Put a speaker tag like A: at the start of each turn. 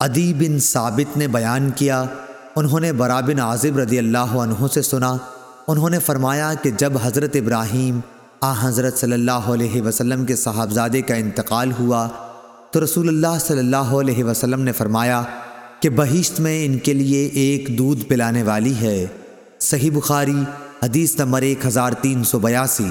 A: عدی بن ثابت نے بیان کیا، انہوں نے برا بن عازب رضی اللہ عنہ سے سنا۔ انہوں نے فرمایا کہ جب حضرت ابراہیم آ حضرت صلی اللہ علیہ وسلم کے صاحبزادے کا انتقال ہوا، تو رسول اللہ صلی اللہ علیہ وسلم نے فرمایا کہ بہشت میں ان کے لیے ایک دودھ پلانے والی ہے۔ صحیح بخاری حدیث نمبر ایک ہزار تین سو بیاسی۔